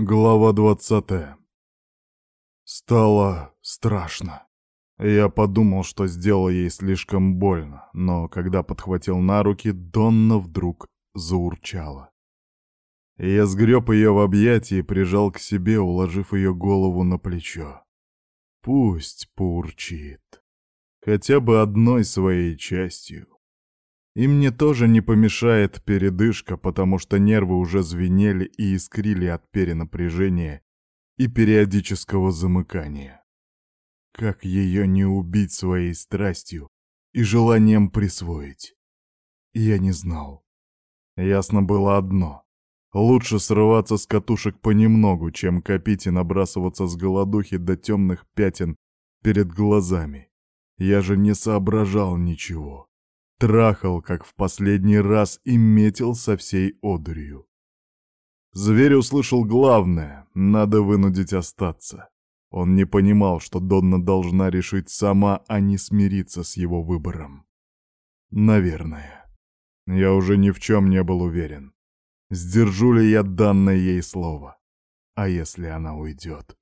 Глава двадцатая. Стало страшно. Я подумал, что сделал ей слишком больно, но когда подхватил на руки, Донна вдруг заурчала. Я сгреб ее в объятия и прижал к себе, уложив ее голову на плечо. Пусть поурчит. Хотя бы одной своей частью. И мне тоже не помешает передышка, потому что нервы уже звенели и искрили от перенапряжения и периодического замыкания. Как ее не убить своей страстью и желанием присвоить? Я не знал. Ясно было одно. Лучше срываться с катушек понемногу, чем копить и набрасываться с голодухи до темных пятен перед глазами. Я же не соображал ничего. Трахал, как в последний раз, и метил со всей одурью. Зверь услышал главное — надо вынудить остаться. Он не понимал, что Донна должна решить сама, а не смириться с его выбором. Наверное. Я уже ни в чем не был уверен. Сдержу ли я данное ей слово? А если она уйдет?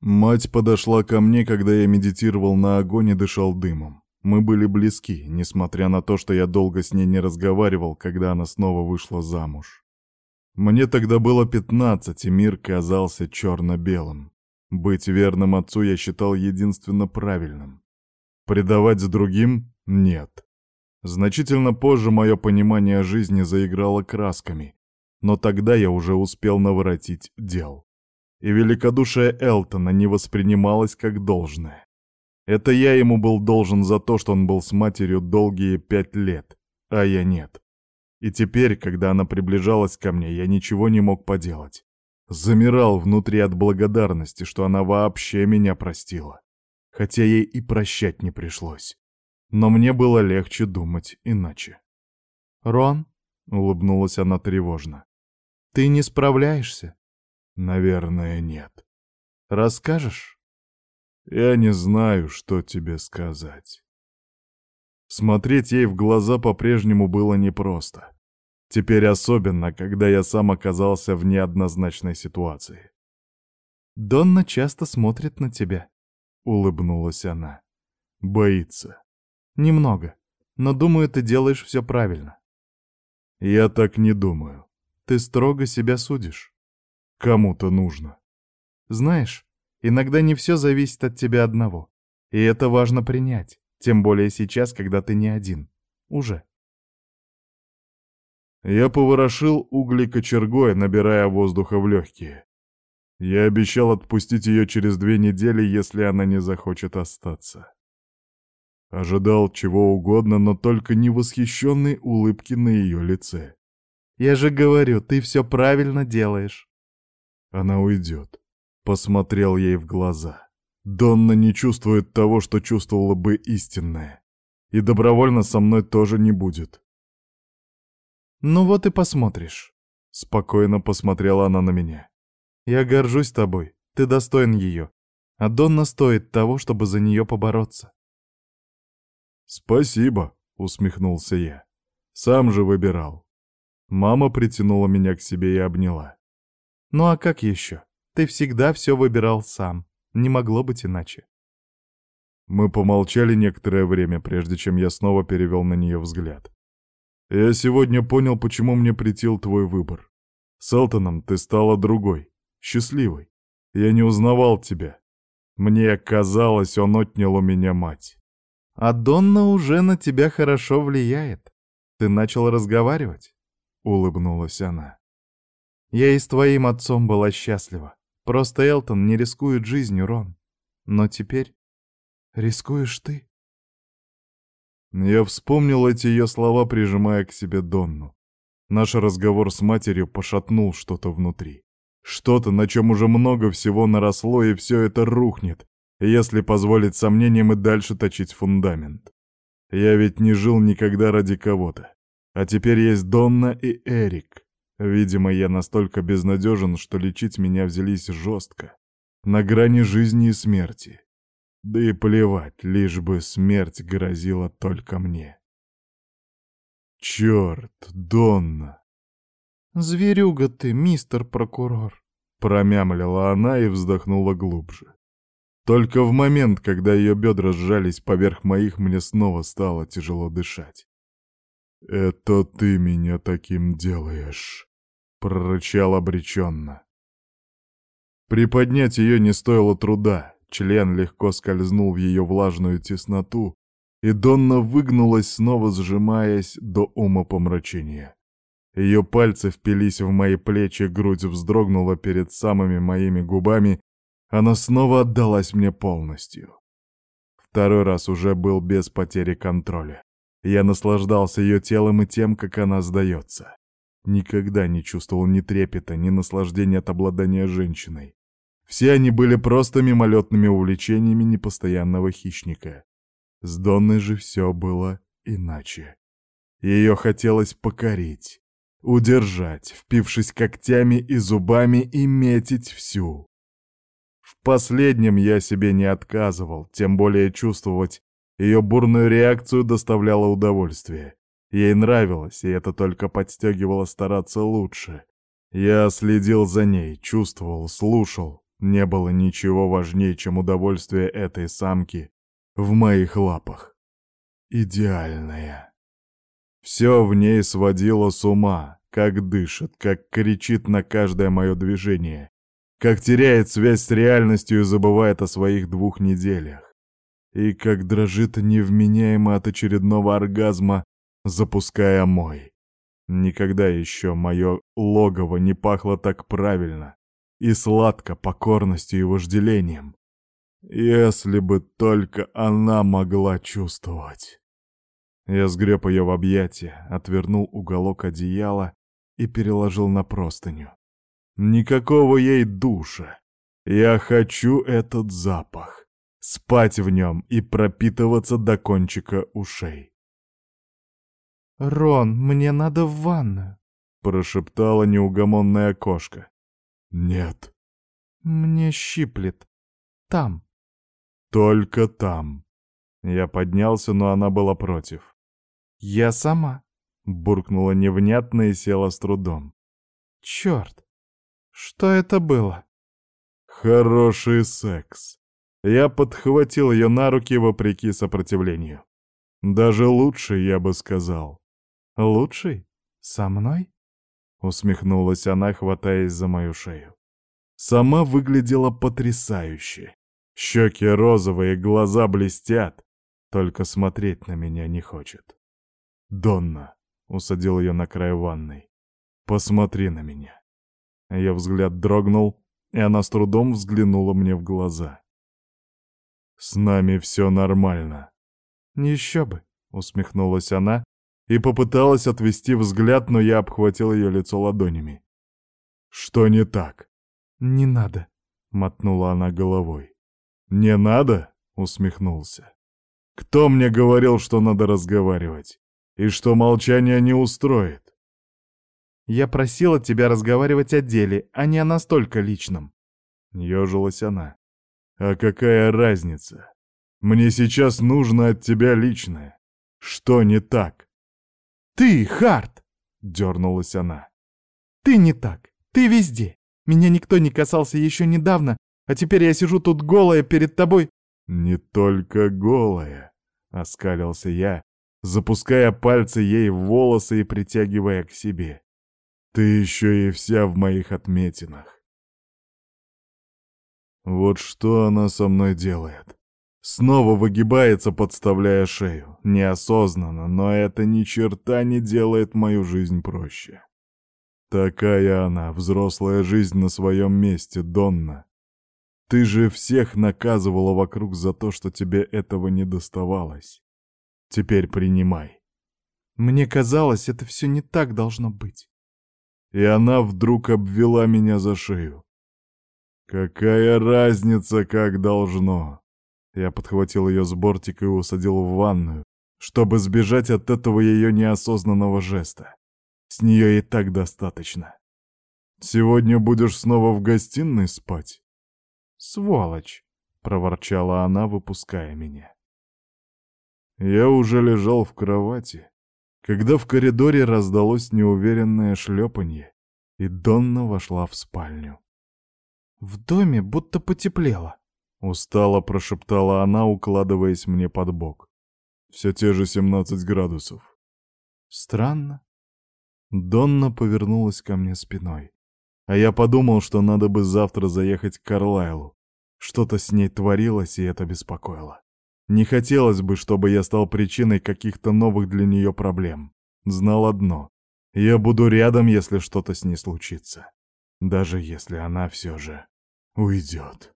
Мать подошла ко мне, когда я медитировал на огонь и дышал дымом. Мы были близки, несмотря на то, что я долго с ней не разговаривал, когда она снова вышла замуж. Мне тогда было пятнадцать, и мир казался черно-белым. Быть верным отцу я считал единственно правильным. Предавать с другим — нет. Значительно позже мое понимание жизни заиграло красками, но тогда я уже успел наворотить дел. И великодушие Элтона не воспринималось как должное. Это я ему был должен за то, что он был с матерью долгие пять лет, а я нет. И теперь, когда она приближалась ко мне, я ничего не мог поделать. Замирал внутри от благодарности, что она вообще меня простила. Хотя ей и прощать не пришлось. Но мне было легче думать иначе. «Рон?» — улыбнулась она тревожно. «Ты не справляешься?» «Наверное, нет». «Расскажешь?» Я не знаю, что тебе сказать. Смотреть ей в глаза по-прежнему было непросто. Теперь особенно, когда я сам оказался в неоднозначной ситуации. «Донна часто смотрит на тебя», — улыбнулась она. «Боится». «Немного, но думаю, ты делаешь все правильно». «Я так не думаю». «Ты строго себя судишь». «Кому-то нужно». «Знаешь, Иногда не все зависит от тебя одного. И это важно принять, тем более сейчас, когда ты не один. Уже. Я поворошил угли кочергой, набирая воздуха в легкие. Я обещал отпустить ее через две недели, если она не захочет остаться. Ожидал чего угодно, но только не восхищенной улыбки на ее лице. «Я же говорю, ты все правильно делаешь». Она уйдет. Посмотрел ей в глаза. Донна не чувствует того, что чувствовала бы истинная. И добровольно со мной тоже не будет. «Ну вот и посмотришь», — спокойно посмотрела она на меня. «Я горжусь тобой, ты достоин ее, а Донна стоит того, чтобы за нее побороться». «Спасибо», — усмехнулся я. «Сам же выбирал». Мама притянула меня к себе и обняла. «Ну а как еще? Ты всегда все выбирал сам. Не могло быть иначе. Мы помолчали некоторое время, прежде чем я снова перевел на нее взгляд. Я сегодня понял, почему мне притил твой выбор. С Элтоном ты стала другой, счастливой. Я не узнавал тебя. Мне казалось, он отнял у меня мать. А Донна уже на тебя хорошо влияет. Ты начал разговаривать? Улыбнулась она. Я и с твоим отцом была счастлива. Просто Элтон не рискует жизнью, Рон. Но теперь рискуешь ты. Я вспомнил эти ее слова, прижимая к себе Донну. Наш разговор с матерью пошатнул что-то внутри. Что-то, на чем уже много всего наросло, и все это рухнет, если позволить сомнениям и дальше точить фундамент. Я ведь не жил никогда ради кого-то. А теперь есть Донна и Эрик. Видимо, я настолько безнадежен, что лечить меня взялись жестко, на грани жизни и смерти. Да и плевать, лишь бы смерть грозила только мне. Черт, Донна! Зверюга ты, мистер прокурор. Промямлила она и вздохнула глубже. Только в момент, когда ее бедра сжались поверх моих, мне снова стало тяжело дышать. «Это ты меня таким делаешь», — прорычал обреченно. Приподнять ее не стоило труда, член легко скользнул в ее влажную тесноту, и Донна выгнулась, снова сжимаясь до умопомрачения. Ее пальцы впились в мои плечи, грудь вздрогнула перед самыми моими губами, она снова отдалась мне полностью. Второй раз уже был без потери контроля. Я наслаждался ее телом и тем, как она сдается. Никогда не чувствовал ни трепета, ни наслаждения от обладания женщиной. Все они были просто мимолетными увлечениями непостоянного хищника. С Донной же все было иначе. Ее хотелось покорить, удержать, впившись когтями и зубами и метить всю. В последнем я себе не отказывал, тем более чувствовать ее бурную реакцию доставляло удовольствие. Ей нравилось, и это только подстегивало стараться лучше. Я следил за ней, чувствовал, слушал. Не было ничего важнее, чем удовольствие этой самки в моих лапах. Идеальная. Все в ней сводило с ума, как дышит, как кричит на каждое мое движение, как теряет связь с реальностью и забывает о своих двух неделях, и как дрожит невменяемо от очередного оргазма, запуская мой. Никогда еще мое логово не пахло так правильно и сладко покорностью и вожделением. Если бы только она могла чувствовать. Я сгреб ее в объятия, отвернул уголок одеяла и переложил на простыню. Никакого ей душа. Я хочу этот запах. Спать в нем и пропитываться до кончика ушей. «Рон, мне надо в ванную», — прошептала неугомонная кошка. «Нет». «Мне щиплет. Там». «Только там». Я поднялся, но она была против. «Я сама», — буркнула невнятно и села с трудом. «Черт! Что это было?» «Хороший секс». Я подхватил ее на руки вопреки сопротивлению. Даже лучше, я бы сказал. «Лучший? Со мной?» — усмехнулась она, хватаясь за мою шею. Сама выглядела потрясающе. Щеки розовые, глаза блестят. Только смотреть на меня не хочет. «Донна», — усадил ее на край ванной, — «посмотри на меня». Ее взгляд дрогнул, и она с трудом взглянула мне в глаза. «С нами все нормально». «Еще бы», — усмехнулась она и попыталась отвести взгляд, но я обхватил ее лицо ладонями. «Что не так?» «Не надо», — мотнула она головой. «Не надо?» — усмехнулся. «Кто мне говорил, что надо разговаривать? И что молчание не устроит?» «Я просила тебя разговаривать о деле, а не о настолько личном», — ёжилась она. «А какая разница? Мне сейчас нужно от тебя личное. Что не так?» «Ты, Харт!» — дернулась она. «Ты не так. Ты везде. Меня никто не касался еще недавно, а теперь я сижу тут голая перед тобой». «Не только голая», — оскалился я, запуская пальцы ей в волосы и притягивая к себе. «Ты еще и вся в моих отметинах». Вот что она со мной делает. Снова выгибается, подставляя шею. Неосознанно, но это ни черта не делает мою жизнь проще. Такая она, взрослая жизнь на своем месте, Донна. Ты же всех наказывала вокруг за то, что тебе этого не доставалось. Теперь принимай. Мне казалось, это все не так должно быть. И она вдруг обвела меня за шею. Какая разница, как должно? Я подхватил ее с бортика и усадил в ванную, чтобы сбежать от этого ее неосознанного жеста. С нее и так достаточно. Сегодня будешь снова в гостиной спать? Сволочь, проворчала она, выпуская меня. Я уже лежал в кровати, когда в коридоре раздалось неуверенное шлепанье, и Донна вошла в спальню. В доме будто потеплело. Устало прошептала она, укладываясь мне под бок. Все те же 17 градусов. Странно. Донна повернулась ко мне спиной. А я подумал, что надо бы завтра заехать к Карлайлу. Что-то с ней творилось, и это беспокоило. Не хотелось бы, чтобы я стал причиной каких-то новых для нее проблем. Знал одно — я буду рядом, если что-то с ней случится. Даже если она все же уйдет.